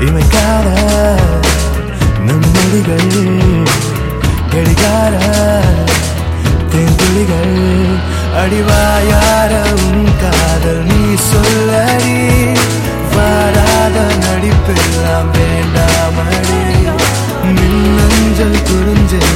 இமைக்காத நம் மொழிகள் கடிகார தேன்துளிகள் அடிவாயாரவும் காதல் நீ சொல்லடி. வாராத நடிப்பெல்லாம் வேண்டாமடி. மின்னஞ்சல் குறிஞ்சே